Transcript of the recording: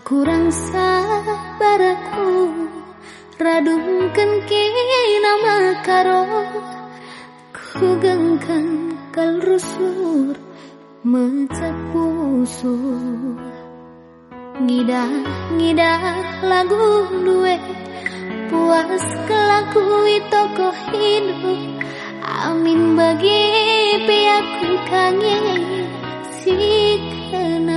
Kurang sabar aku Radungkan nama karo. Ku gengkan kal rusur Mecap pusur Ngidah ngidah lagu duwe Puas kelakui toko hidup Amin bagi piaku kangen Si kena